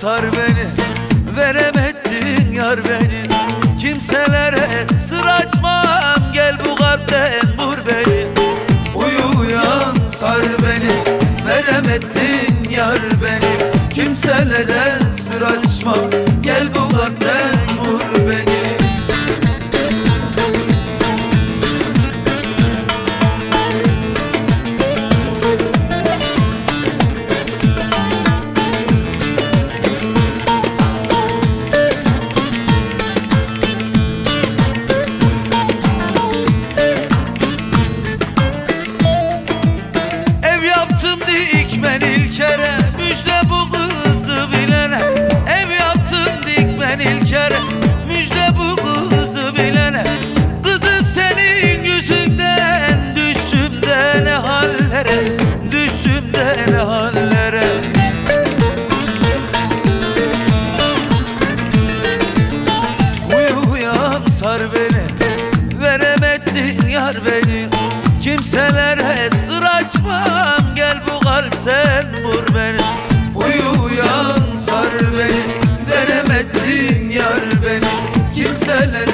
Sar beni Veremedin yar beni. Kimselere sır açmam Gel bu kalpten vur beni. Uyu uyan sar beni Veremedin yar beni. Kimselere sır açmam dikmen ilkere Müjde bu kızı bilene. Ev yaptım dikmen ilkere Müjde bu kızı bilene. Kızım senin yüzünden Düştüm de ne hallere Düştüm de ne hallere. Uyu uyan sar beni Veremedin yar beni. Kimselere sır bu kalpten vur beni Uyu uyan sar beni Veremedin yar beni. Kimselere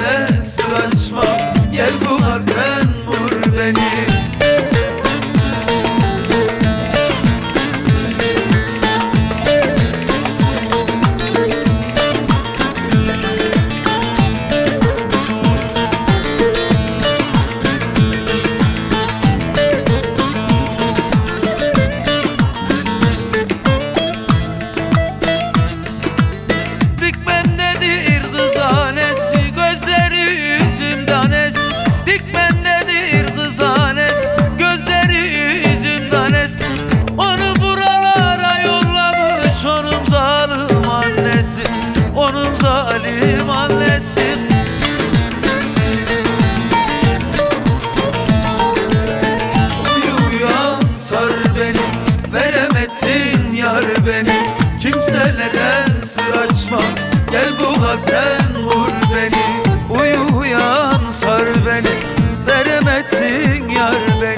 zalim annesi. Uyan sar beni Veremetin yar beni. Kimselere sır açma Gel bu kalpten vur beni. Uyu uyan sar beni Veremetin yar beni.